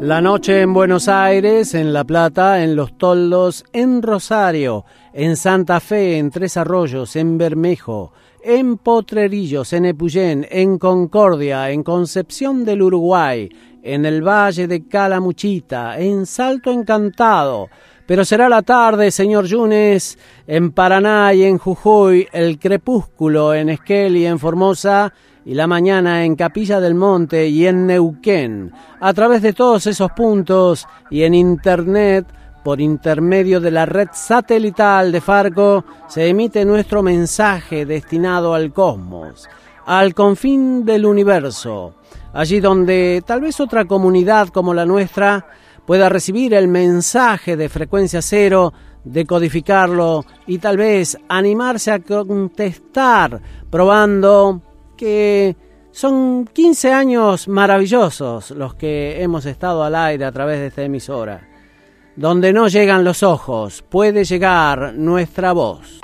La noche en Buenos Aires, en La Plata, en Los Toldos, en Rosario, en Santa Fe, en Tres Arroyos, en Bermejo, en Potrerillos, en Epuyén, en Concordia, en Concepción del Uruguay, en el Valle de Calamuchita, en Salto Encantado. Pero será la tarde, señor Yunes, en Paraná y en Jujuy, el crepúsculo en Esquel y en Formosa, y la mañana en Capilla del Monte y en Neuquén. A través de todos esos puntos y en Internet, por intermedio de la red satelital de Farco, se emite nuestro mensaje destinado al cosmos, al confín del universo, allí donde tal vez otra comunidad como la nuestra pueda recibir el mensaje de frecuencia cero, decodificarlo y tal vez animarse a contestar probando que son 15 años maravillosos los que hemos estado al aire a través de esta emisora. Donde no llegan los ojos, puede llegar nuestra voz.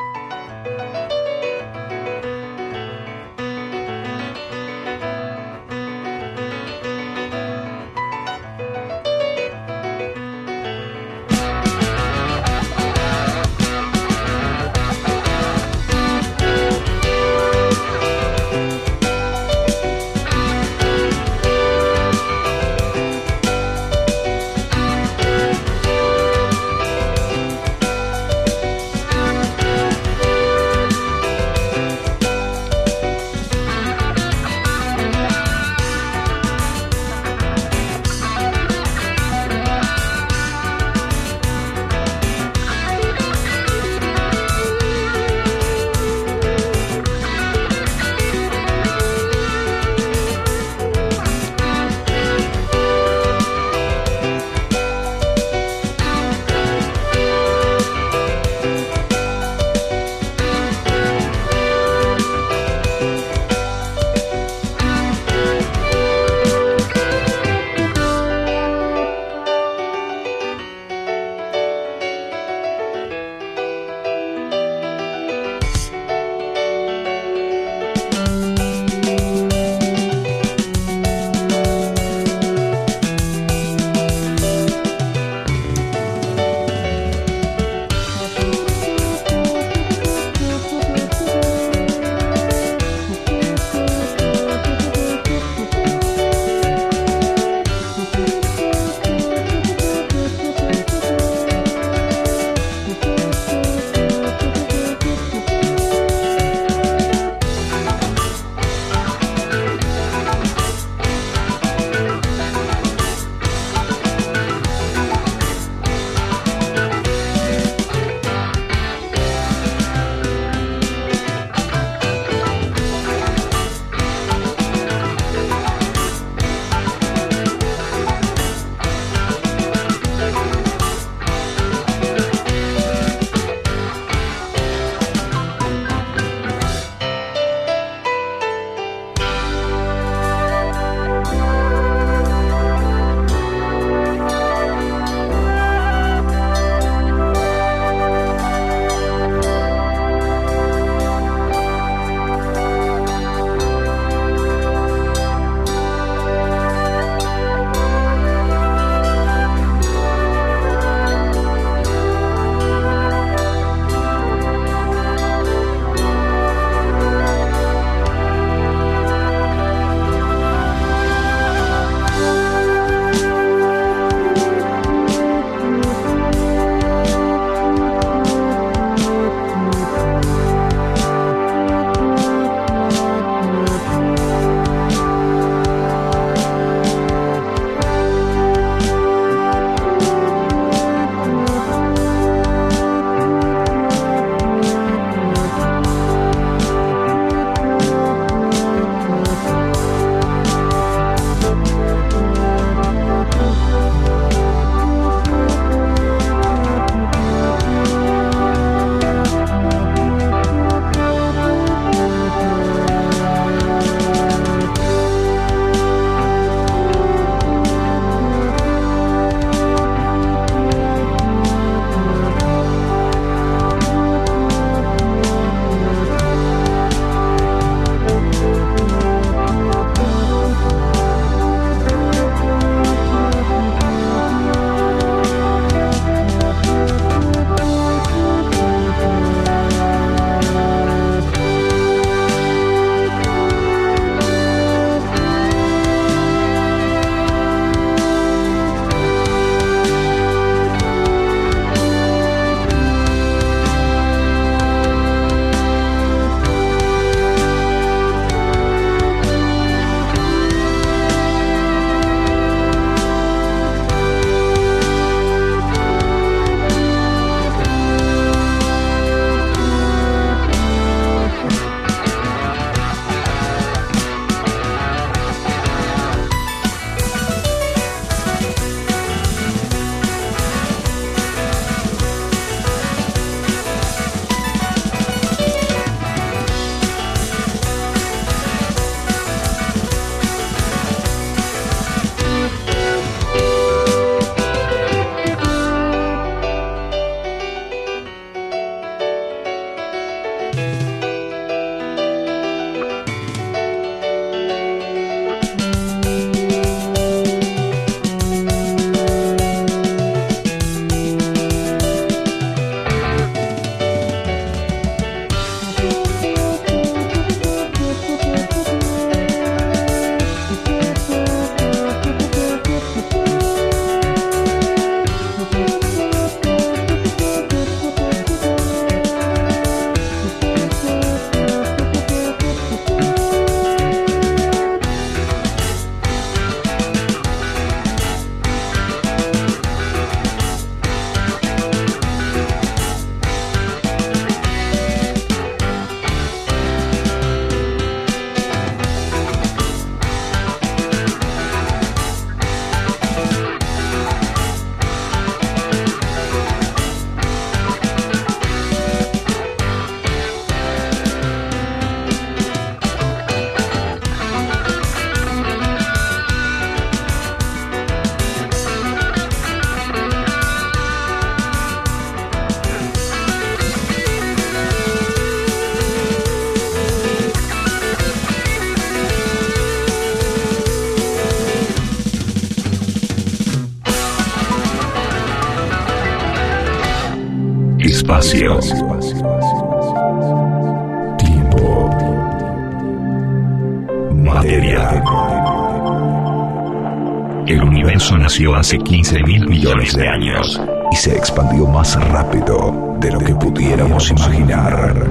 Hace 15 mil millones de años y se expandió más rápido de lo que pudiéramos imaginar.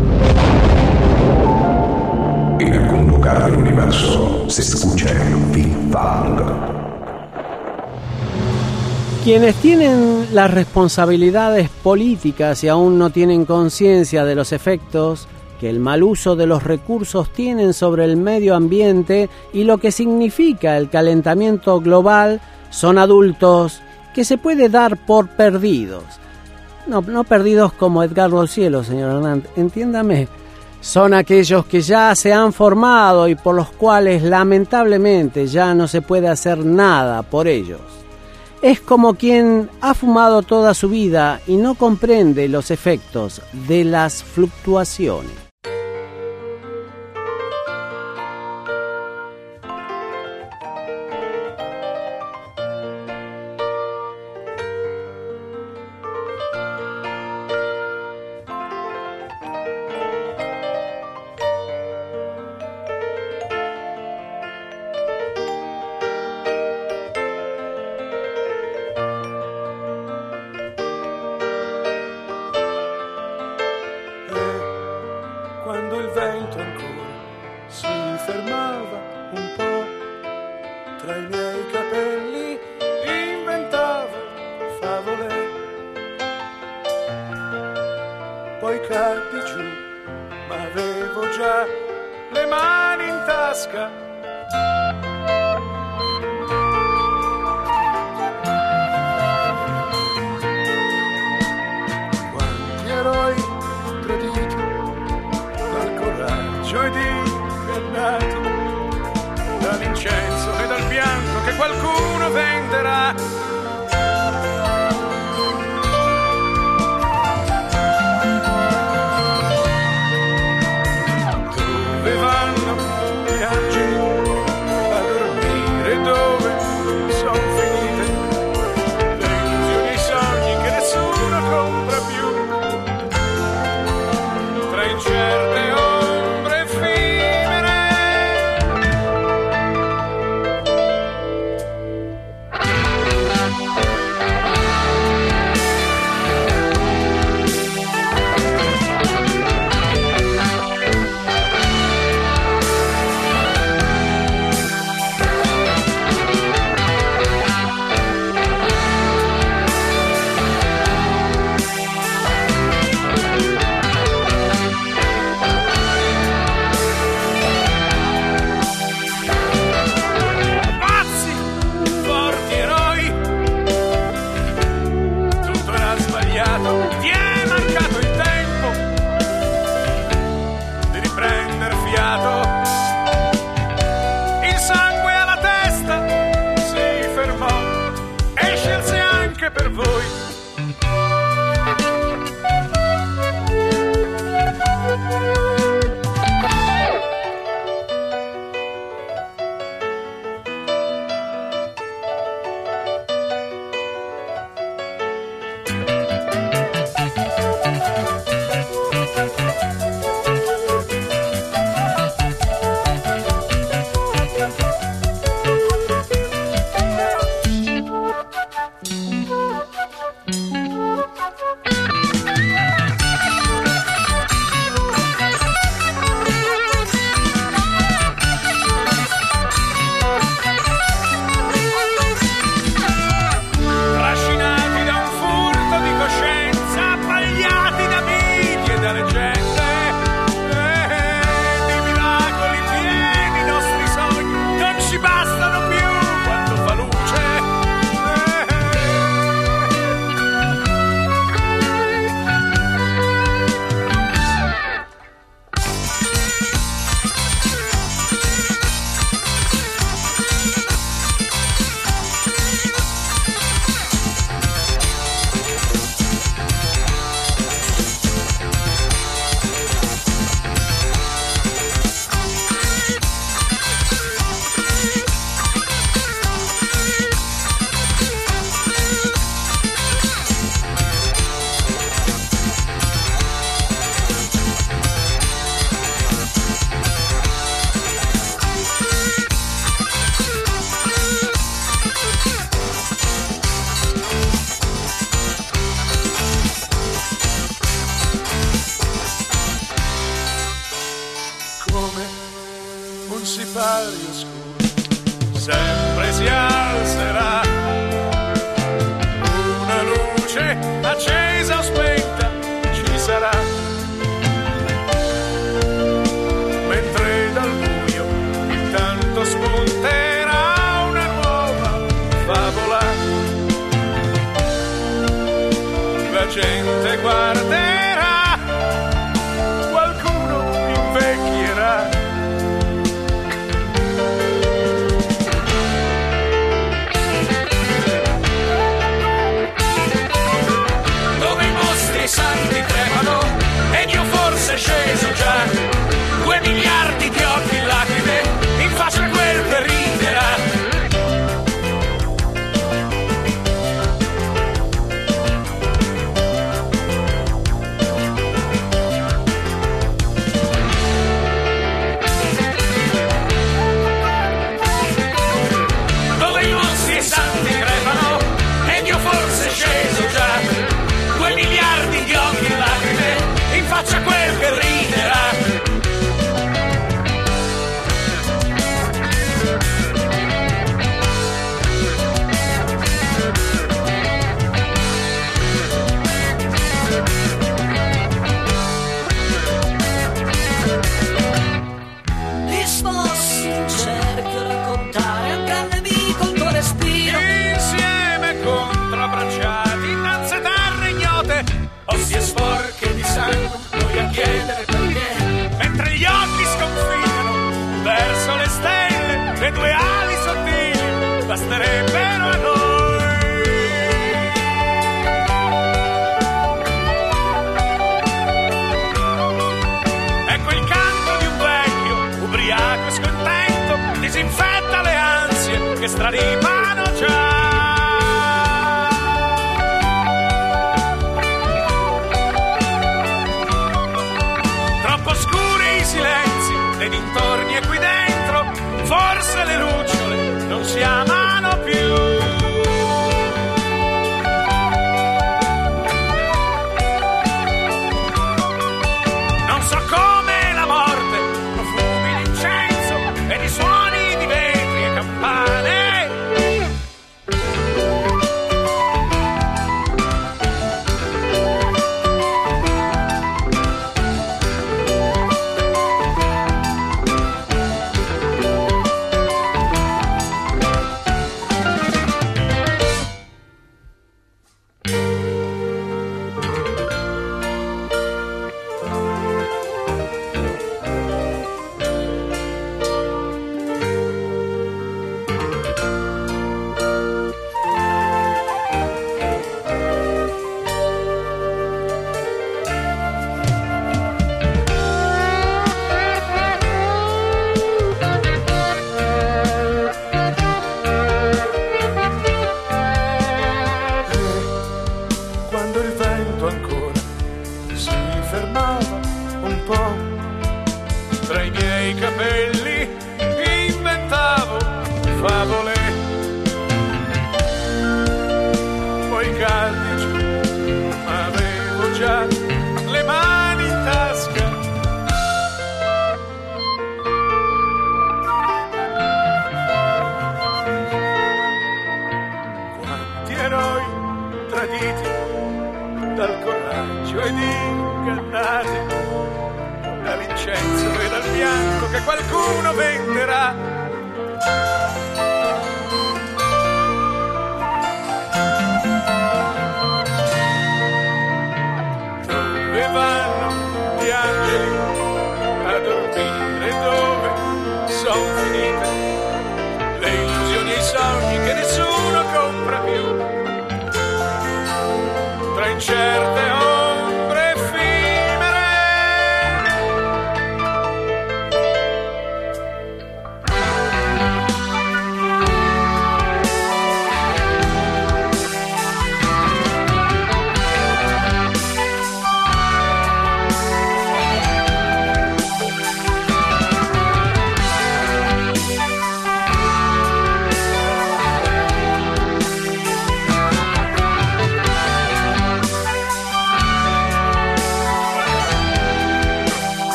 En algún lugar del universo se escucha el Big Bang. Quienes tienen las responsabilidades políticas y aún no tienen conciencia de los efectos que el mal uso de los recursos tienen sobre el medio ambiente y lo que significa el calentamiento global son adultos que se puede dar por perdidos. No, no perdidos como Edgardo Cielo, señor Hernández, entiéndame. Son aquellos que ya se han formado y por los cuales lamentablemente ya no se puede hacer nada por ellos es como quien ha fumado toda su vida y no comprende los efectos de las fluctuaciones.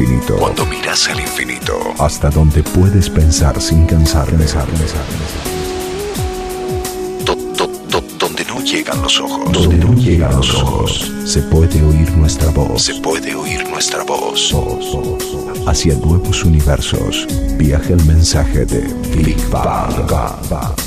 Infinito. Cuando miras al infinito. Hasta donde puedes pensar sin cansar. pensar, pensar, Donde no llegan los ojos. Donde no llegan los ojos. Se puede oír nuestra voz. Se puede oír nuestra voz. Hacia nuevos universos. Viaja el mensaje de Big Bang.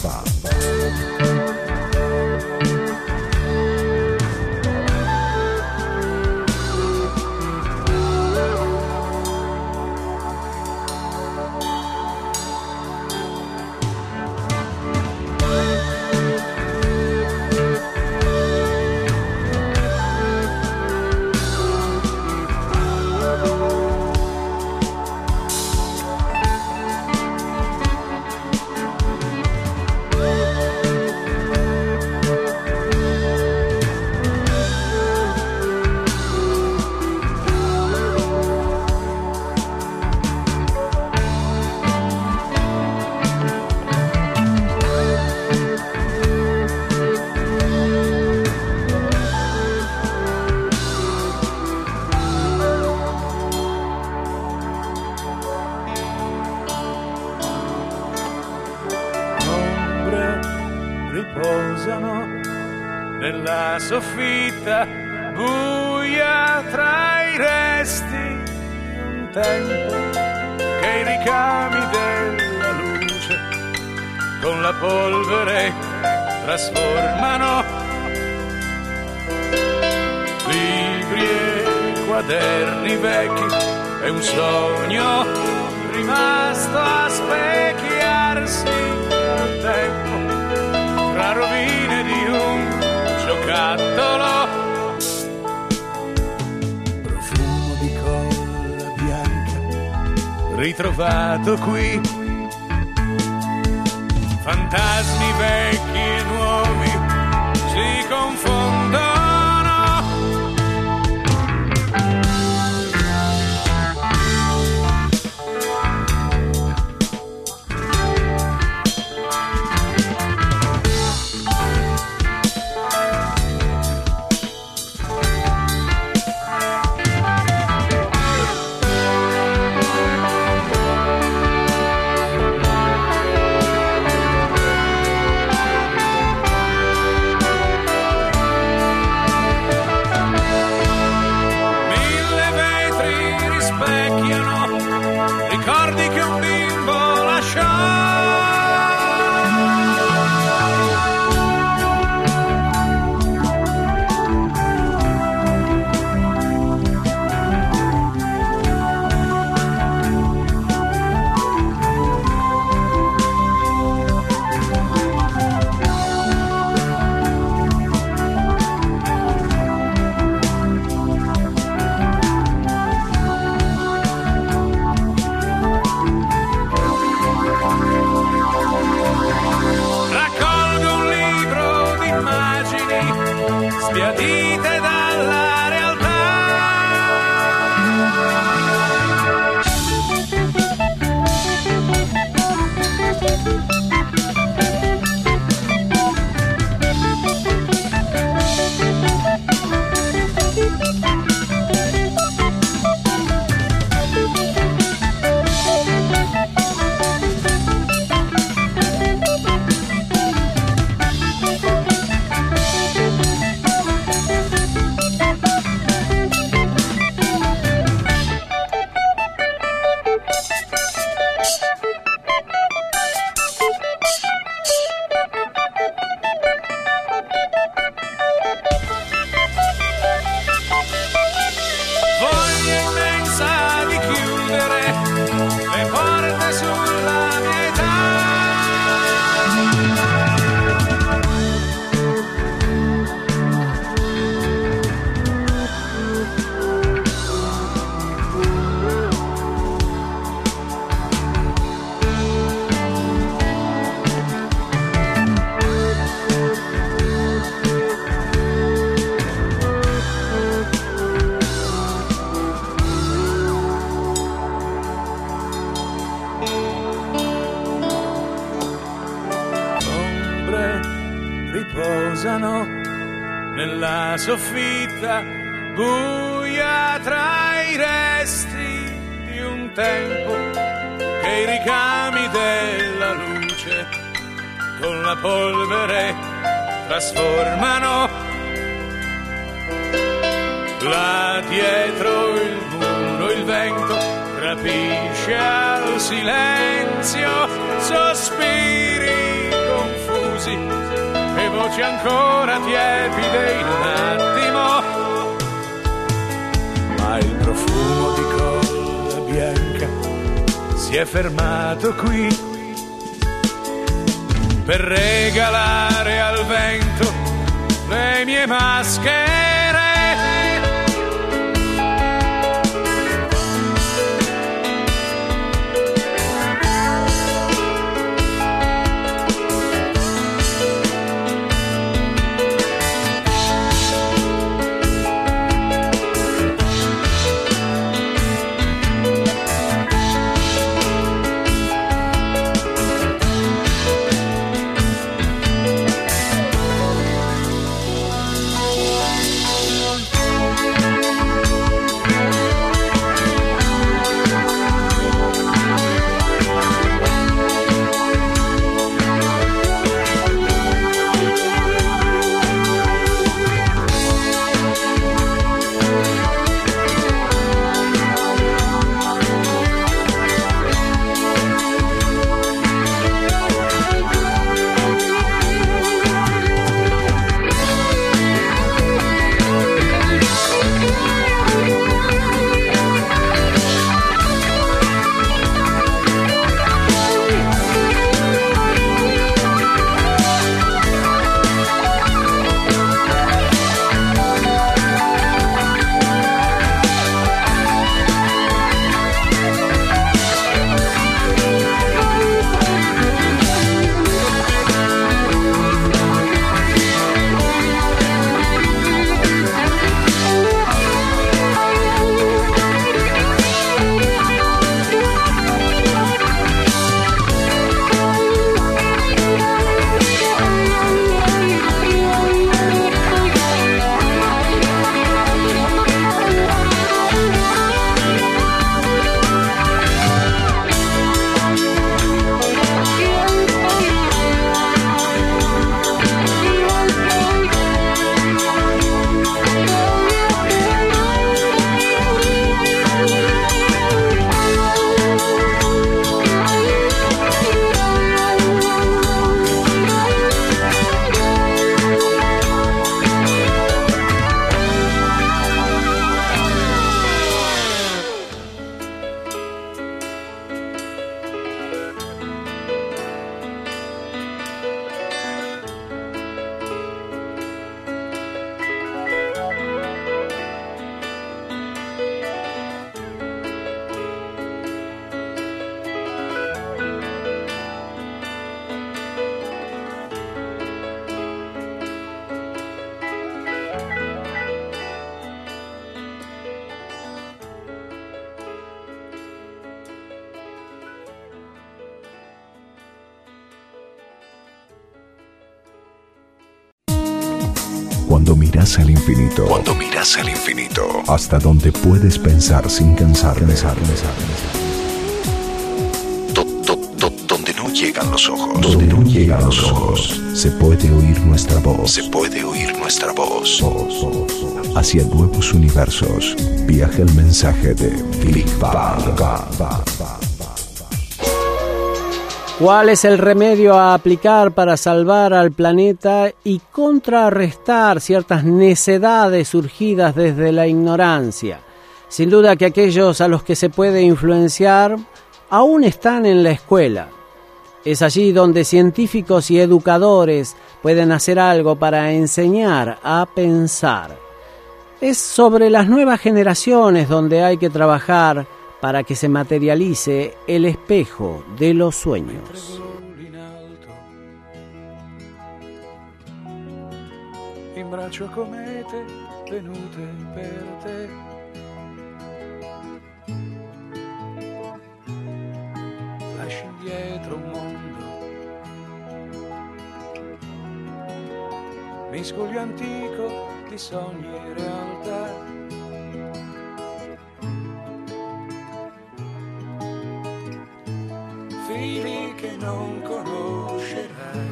trasformano. Libri e quaderni vecchi è un sogno rimasto a specchiarsi un tempo tra rovine di un giocattolo. Profumo di colla bianca ritrovato qui fantasmi vecchi e nuovi si confondono. my. Miras al infinito. Hasta donde puedes pensar sin cansar, pensar, pensar, Donde no llegan los ojos. Donde no llegan los ojos. Se puede oír nuestra voz. Se puede oír nuestra voz. Hacia nuevos universos. Viaja el mensaje de Bang. ¿Cuál es el remedio a aplicar para salvar al planeta y contrarrestar ciertas necedades surgidas desde la ignorancia? Sin duda que aquellos a los que se puede influenciar aún están en la escuela. Es allí donde científicos y educadores pueden hacer algo para enseñar a pensar. Es sobre las nuevas generaciones donde hay que trabajar para que se materialice el espejo de los sueños. Braccio comete venute per te. Lasci indietro un mondo. Miscoli antico di sogni e realtà fili che non conoscerai,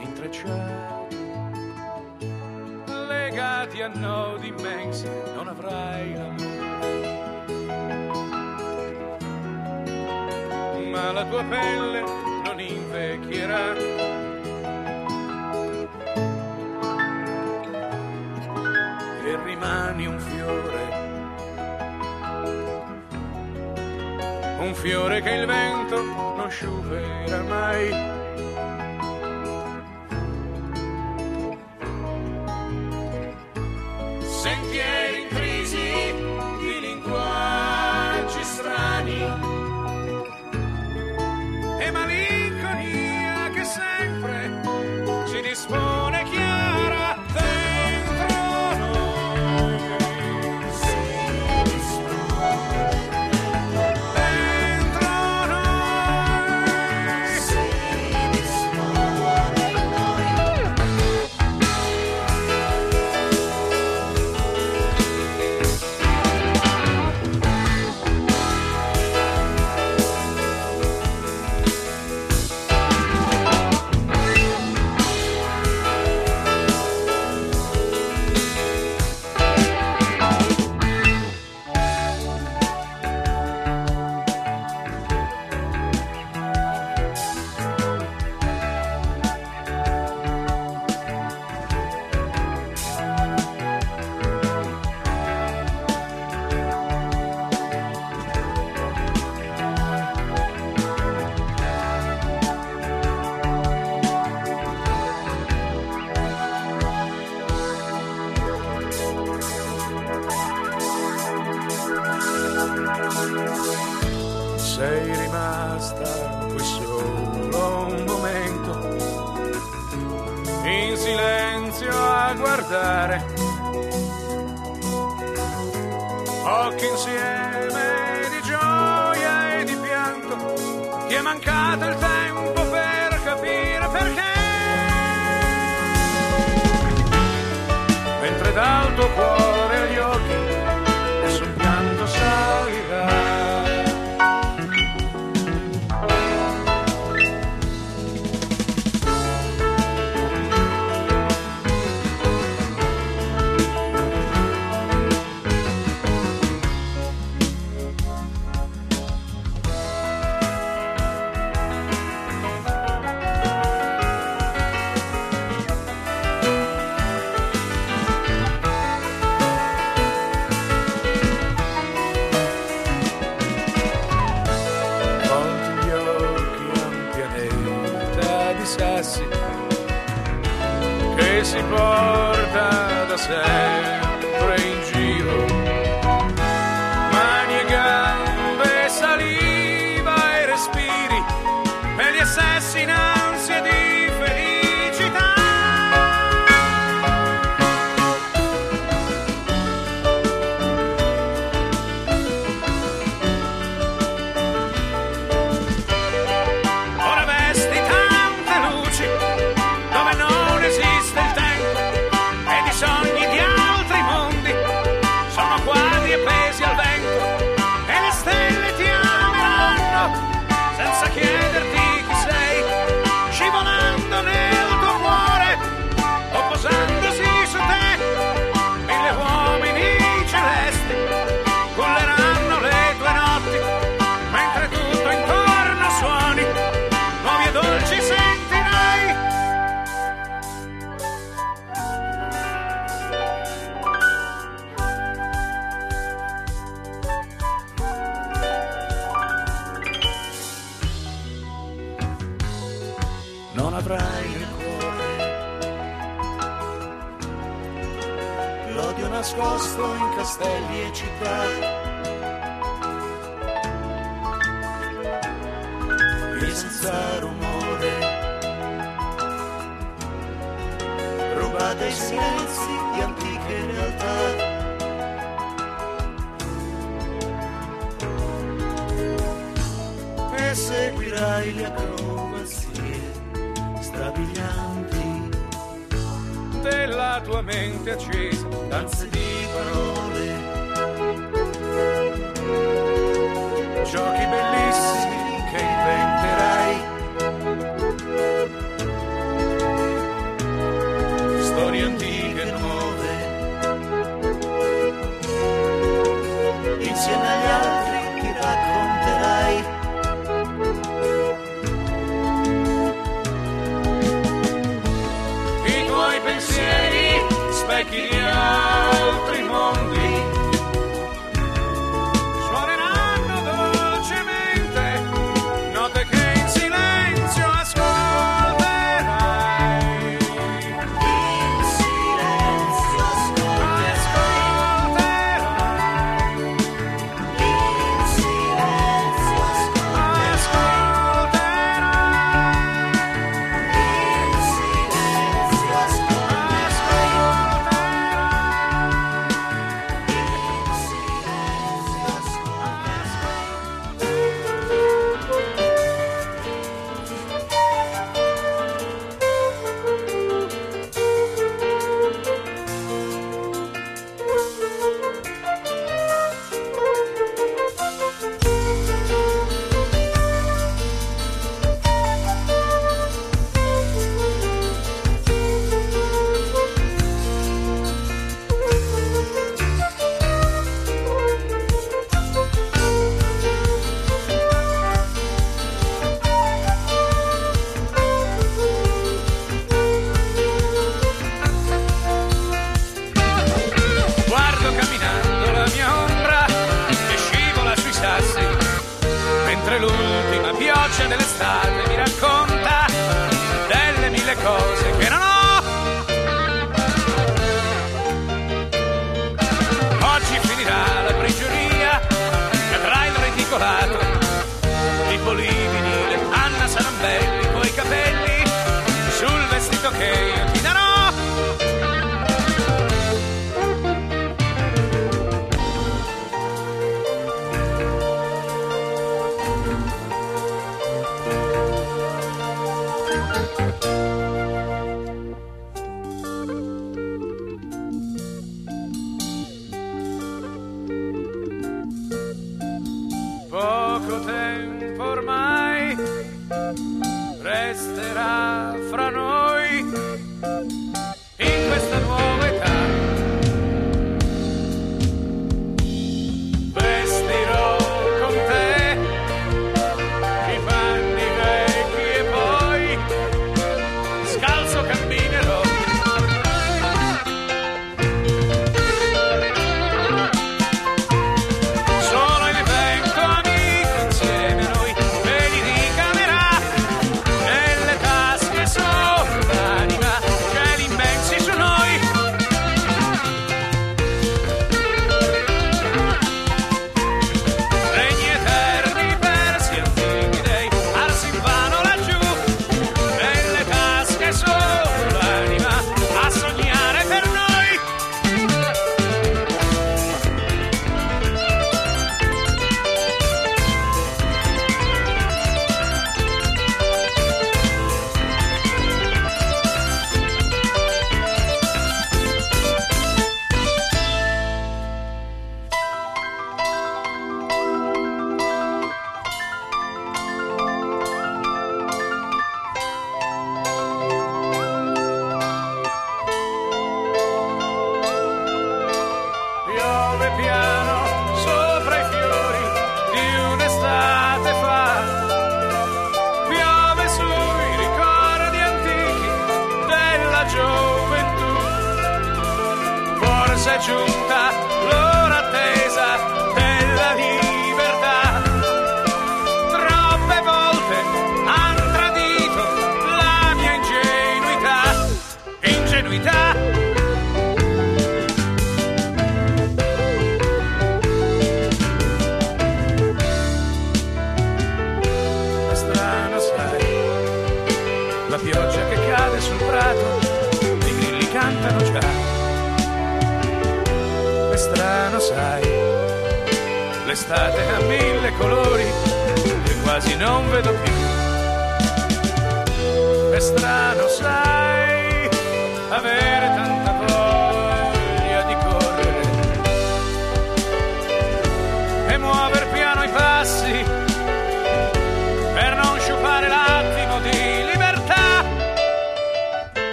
intrecciati, legati a nodi immensi, non avrai l'amore. Ma la tua pelle non invecchierà. E rimani un fiore un fiore che il vento non sciuperà mai. Sei rimasta qui solo un momento, in silenzio a guardare, occhi insieme di gioia e di pianto, ti è mancato il tempo per capire perché. Mentre dal tuo cuore castelli e città. E senza rumore rubate i silenzi di antiche realtà. E seguirai le acrobazie strabilianti della tua mente accesa, danze di parole, ciò che dell'estate mi racconta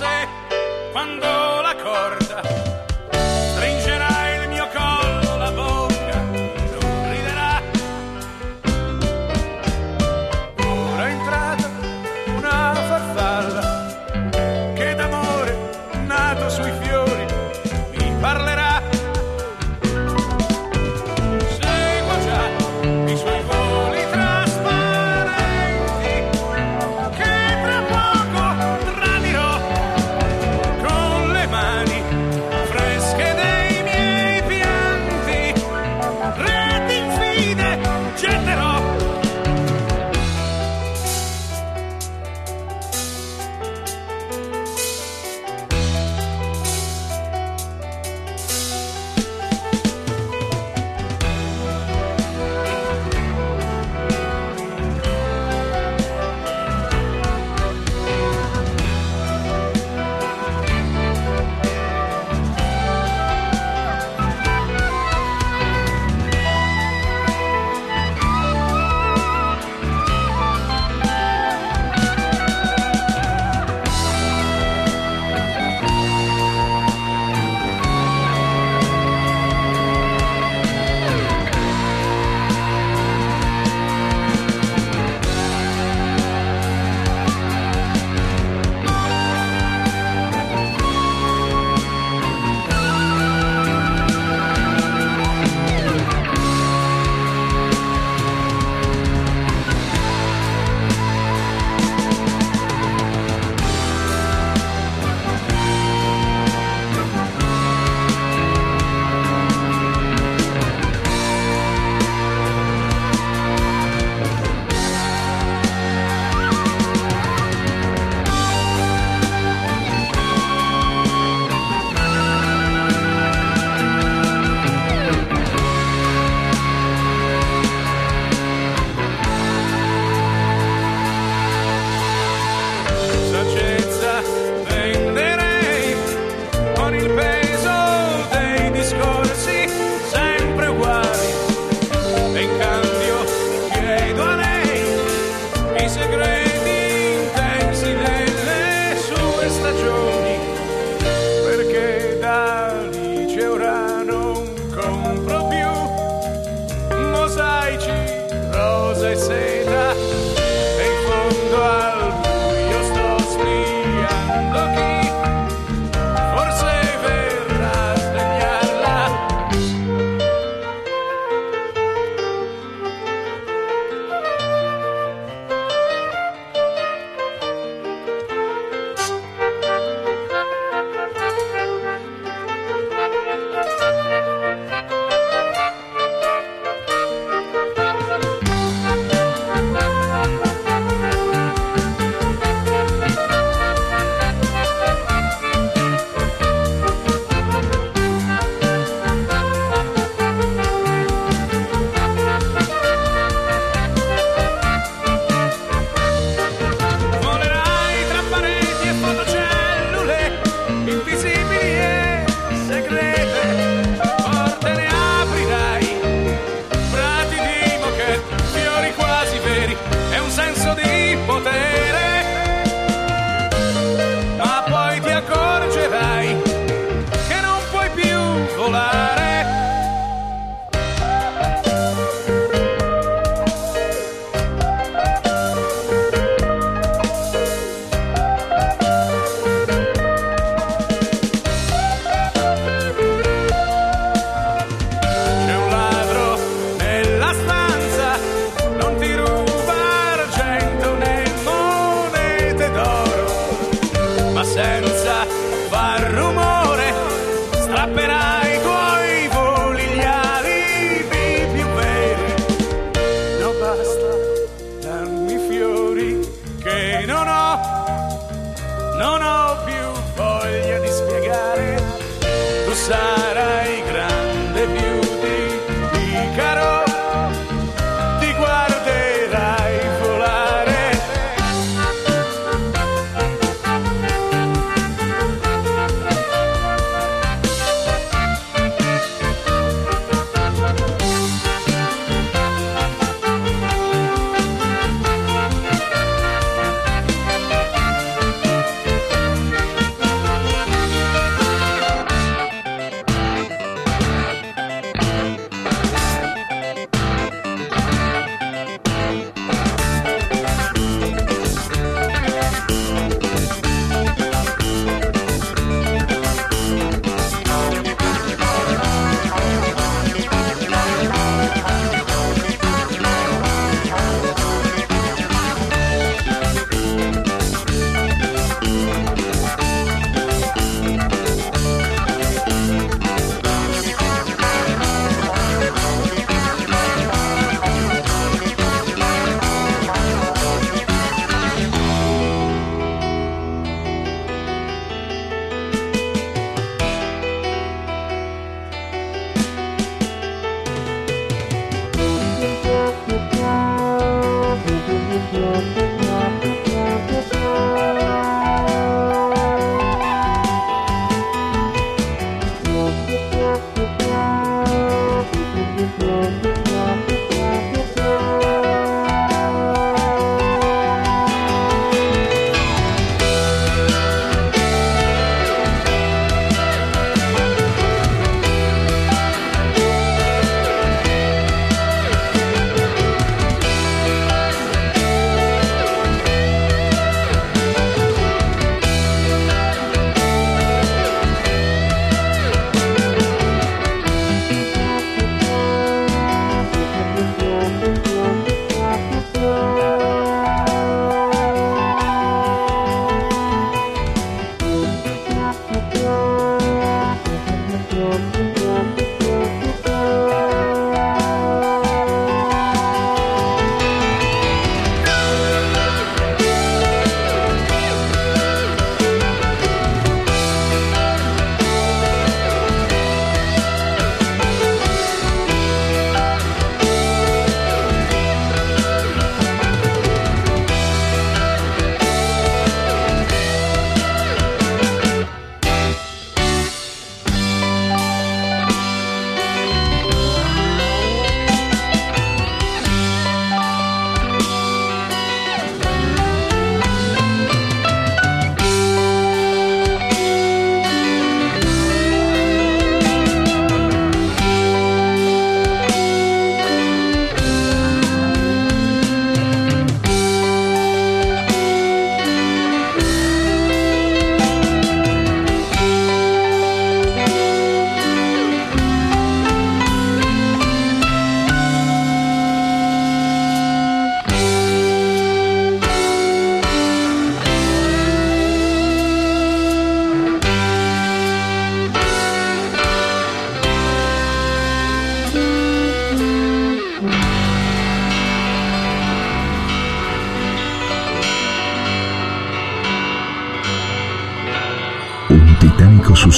When cuando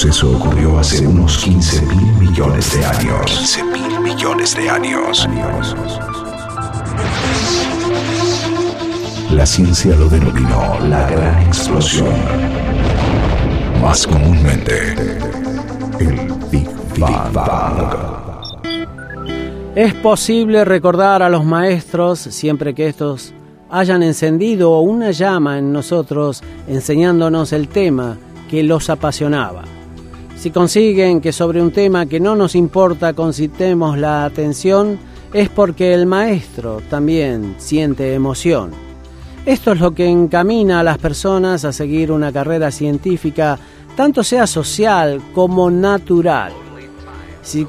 suceso ocurrió hace unos 15 mil millones de años. 15 mil millones de años. La ciencia lo denominó la gran explosión. Más comúnmente, el Big Bang. Es posible recordar a los maestros siempre que estos hayan encendido una llama en nosotros enseñándonos el tema que los apasionaba. Si consiguen que sobre un tema que no nos importa concitemos la atención, es porque el maestro también siente emoción. Esto es lo que encamina a las personas a seguir una carrera científica, tanto sea social como natural. Si,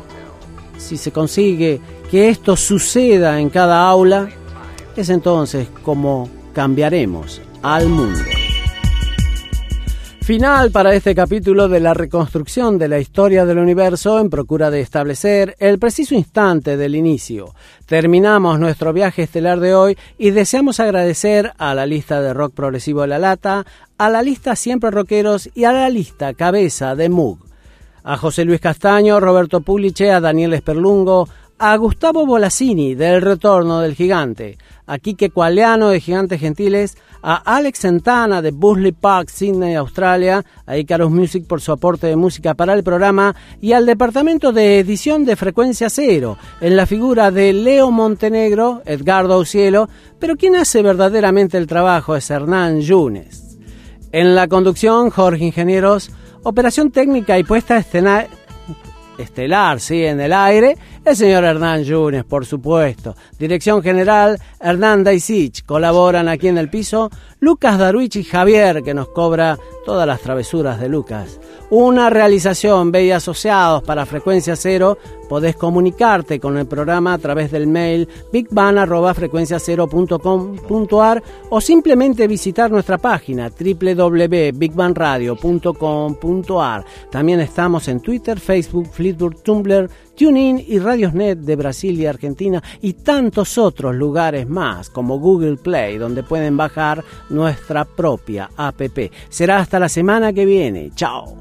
se consigue que esto suceda en cada aula, es entonces como cambiaremos al mundo. Final para este capítulo de la reconstrucción de la historia del universo en procura de establecer el preciso instante del inicio. Terminamos nuestro viaje estelar de hoy y deseamos agradecer a la lista de rock progresivo la lata, a la lista Siempre Rockeros y a la lista Cabeza de Mug. A José Luis Castaño, Roberto Puliche, a Daniel Esperlungo, a Gustavo Bolasini del Retorno del Gigante, a Quique Cualeano de Gigantes Gentiles, a Alex Santana de Busley Park, Sydney, Australia, a Icarus Music por su aporte de música para el programa. Y al departamento de edición de Frecuencia Cero, en la figura de Leo Montenegro, Edgardo Cielo, pero quien hace verdaderamente el trabajo es Hernán Yunes. En la conducción, Jorge Ingenieros, operación técnica y puesta escena estelar, sí, en el aire, el señor Hernán Yunes, por supuesto. Dirección General, Hernán Daisich. Colaboran aquí en el piso Lucas Darwich y Javier, que nos cobra todas las travesuras de Lucas. Una realización B Asociados para Frecuencia Cero. Podés comunicarte con el programa a través del mail bigban.frecuenciacero.com.ar o simplemente visitar nuestra página www.bigbanradio.com.ar. También estamos en Twitter, Facebook, Flipboard, Tumblr, TuneIn y Radiosnet de Brasil y Argentina y tantos otros lugares más como Google Play donde pueden bajar nuestra propia app. Será hasta la semana que viene. Chao.